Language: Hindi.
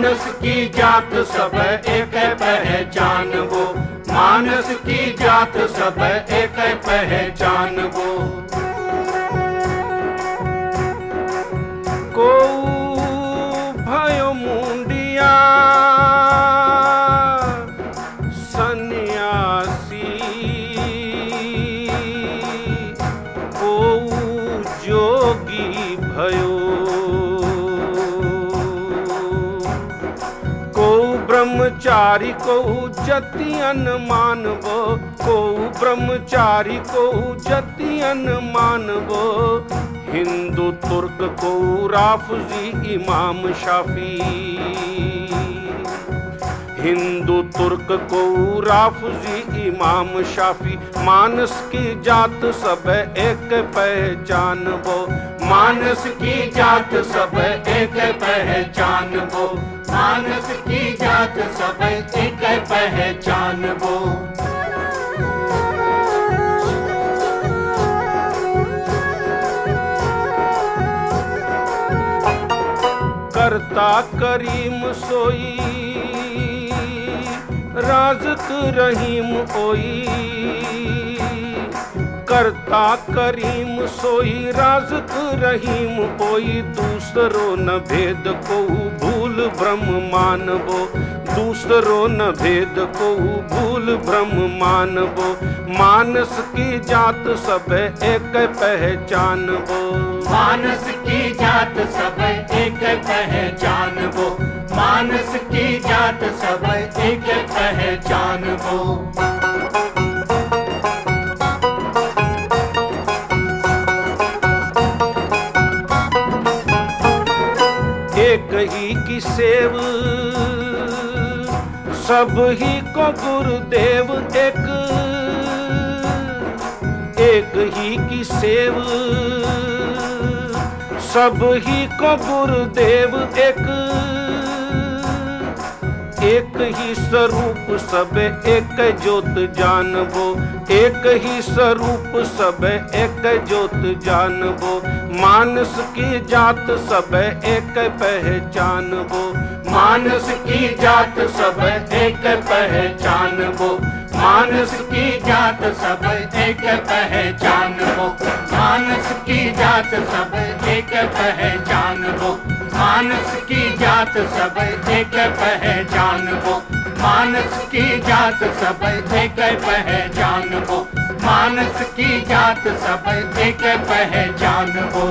मानस की जात सब एक पहचान वो। मानस की जात सब एक पहचान वो। को भयो मुंडिया, सन्यासी। को जोगी भयो ब्रह्मचारी को जतियन मानवो को ब्रह्मचारी को जतियन मानवो हिंदू तुर्क को राफजी इमाम शाफी हिंदू तुर्क को राफजी इमाम शाफी, मानस की जात सब एक पहचान वो मानस की जात सब एक पहचान वो मानस की जात सब एक पहचान वो करता करीम सोई राजक रहीम ओई करता करीम सोई राजक रहीम ओई दूसरो न भेद को भूल ब्रह्म मानवो दूसरो न भेद को भूल ब्रह्म मानबो, मानस की जात सब एक पहचान वो मानस की जात सब एक पहचान वो मानस की जात सब एक पहचान वो एक ही की सेव, सब ही को गुरुदेव एक। एक ही की सेव, सब ही को गुरुदेव एक। एक ही स्वरूप सब एक जोत जानबो। एक ही स्वरूप सब एक जोत जानबो। मानस की जात सब एक पहचानबो। मानस की जात सब एक पहचानबो। मानस की जात सब एक पहचानबो। मानस की जात सब एक पहचानबो। मानस की जात सब एक पहचान हो। मानस की जात सब एक पहचान हो। मानस की जात सब एक पहचान वो